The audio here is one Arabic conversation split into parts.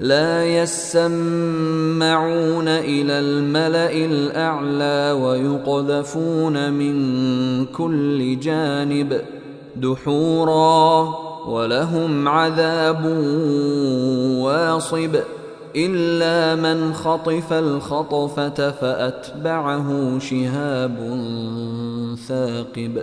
لا يسمعون إلى الملأ الأعلى ويقذفون من كل جانب دحورا ولهم عذاب واصب إلا من خطف الخطفة فأتبعه شهاب ثاقب.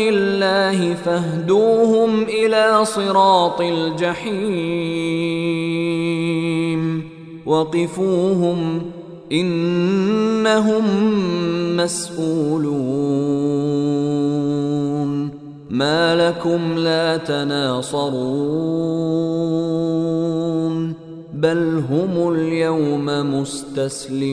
الله فاهدوهم إلى صراط الجحيم. وقفوهم إنهم مسئولون ما لكم لا تناصرون. بل هم اليوم مستسلمون.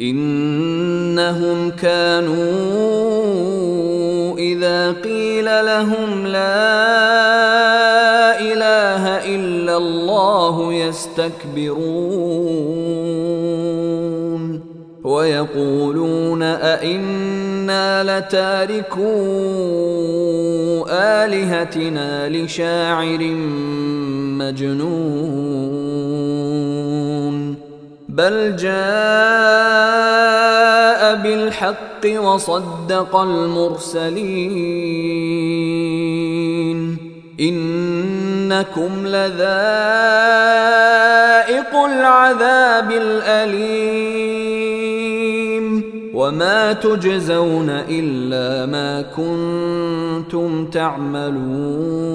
إنهم كانوا إذا قيل لهم لا إلا الله يستكبرون ويقولون أئنا لتاركو آلهتنا لشاعر مجنون بل جاء بالحق وصدق المرسلين انكم لذائق العذاب الاليم وما تجزون الا ما كنتم تعملون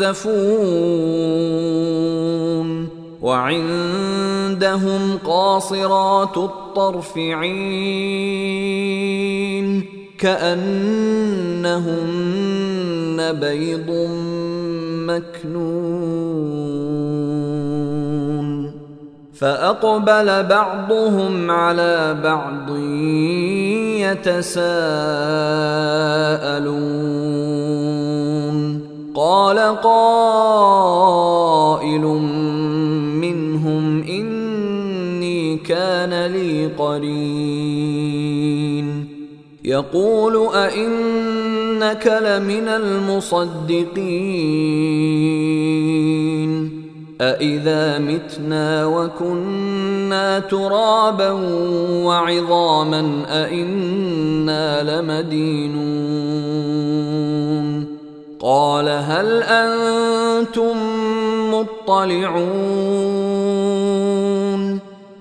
ينزفون وعندهم قاصرات الطرف عين كأنهن بيض مكنون فأقبل بعضهم على بعض يتساءلون قال قائل منهم إني كان لي قرين. يقول أئنك لمن المصدقين. أإذا متنا وكنا ترابا وعظاما أإنا لمدينون. قال هل أنتم مطلعون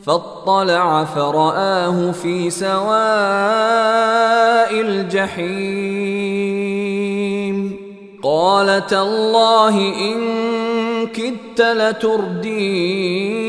فاطلع فرآه في سواء الجحيم قال تالله إن كدت لتردين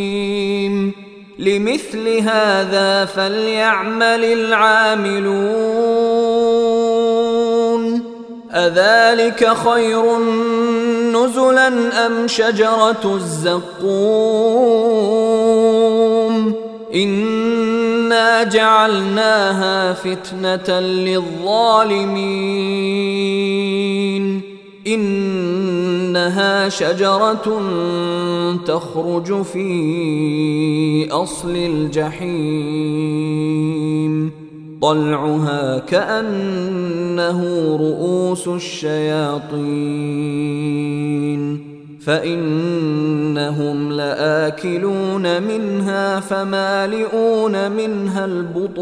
لمثل هذا فليعمل العاملون. أذلك خير نزلا أم شجرة الزقوم؟ إنا جعلناها فتنة للظالمين. إنها شجرة تخرج في أصل الجحيم. طلعها كأنه رؤوس الشياطين. فإنهم لآكلون منها فمالئون منها البطون.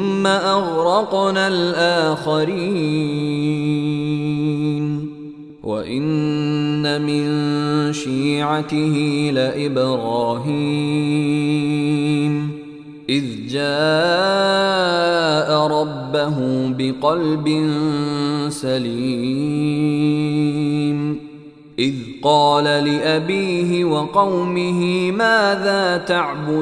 أغرقنا الآخرين. وإن من شيعته لإبراهيم. إذ جاء ربه بقلب سليم. إذ قال لأبيه وقومه ماذا تعبدون؟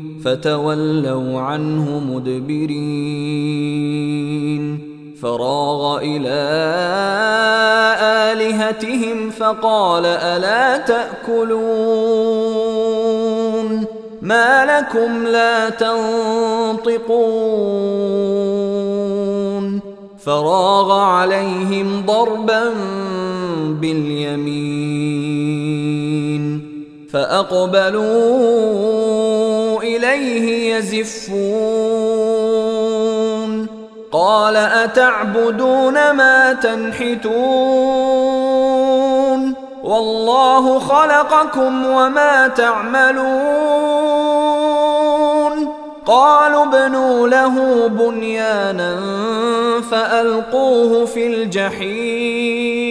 فتولوا عنه مدبرين. فراغ إلى آلهتهم فقال ألا تأكلون؟ ما لكم لا تنطقون. فراغ عليهم ضربا باليمين. فأقبلوا إليه يزفون. قال أتعبدون ما تنحتون؟ والله خلقكم وما تعملون. قالوا ابنوا له بنيانا فألقوه في الجحيم.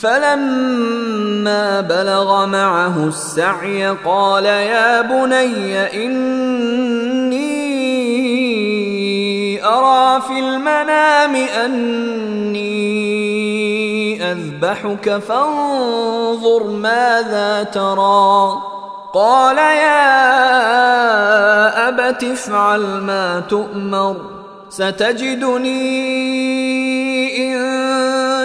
فلما بلغ معه السعي قال يا بني إني أرى في المنام أني أذبحك فانظر ماذا ترى. قال يا أبت افعل ما تؤمر ستجدني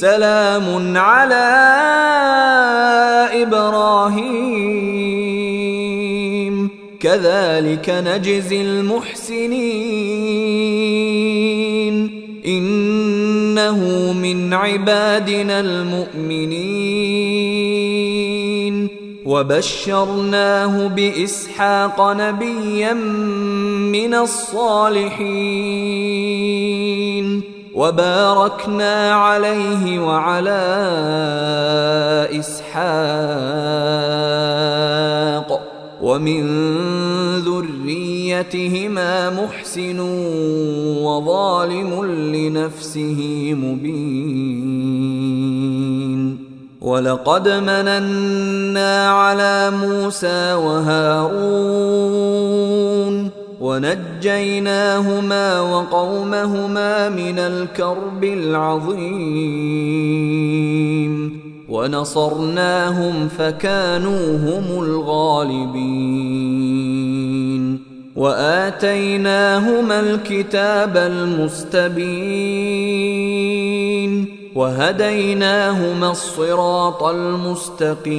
سلام على إبراهيم. كذلك نجزي المحسنين. إنه من عبادنا المؤمنين. وبشرناه بإسحاق نبيا من الصالحين. وباركنا عليه وعلى إسحاق. ومن ذريتهما محسن وظالم لنفسه مبين. ولقد مننا على موسى وهارون ونجيناهما وقومهما من الكرب العظيم. ونصرناهم فكانوا هم الغالبين. وآتيناهما الكتاب المستبين. وهديناهما الصراط المستقيم.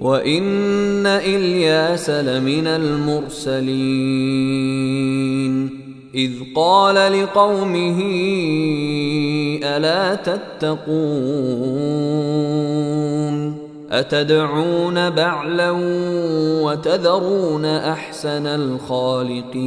وان الياس لمن المرسلين اذ قال لقومه الا تتقون اتدعون بعلا وتذرون احسن الخالقين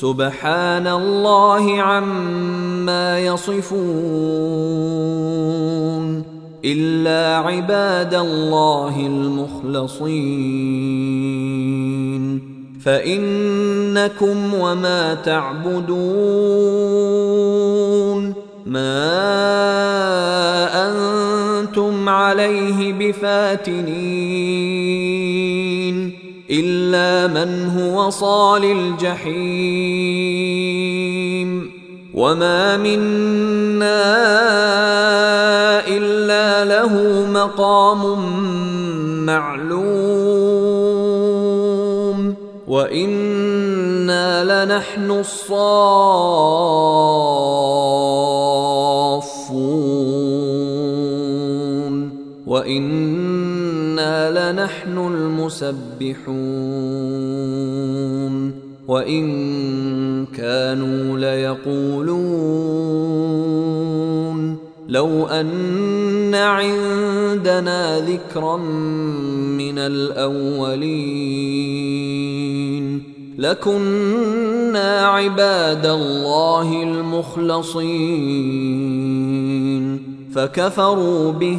سبحان الله عما يصفون إلا عباد الله المخلصين. فإنكم وما تعبدون. ما أنتم عليه بفاتنين. إلا من هو صال الجحيم. وما منا إلا له مقام معلوم. وإنا لنحن الصافون. وإنا لنحن المسبحون وإن كانوا ليقولون لو أن عندنا ذكرا من الأولين لكنا عباد الله المخلصين فكفروا به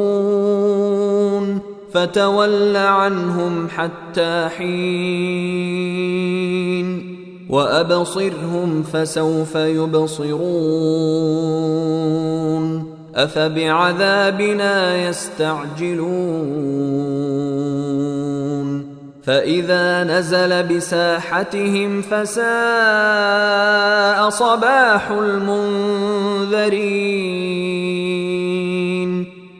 فتول عنهم حتى حين وأبصرهم فسوف يبصرون أفبعذابنا يستعجلون فإذا نزل بساحتهم فساء صباح المنذرين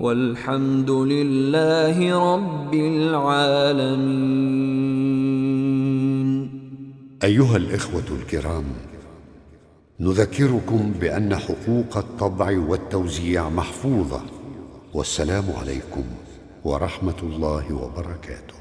والحمد لله رب العالمين. أيها الإخوة الكرام نذكركم بأن حقوق الطبع والتوزيع محفوظة والسلام عليكم ورحمة الله وبركاته.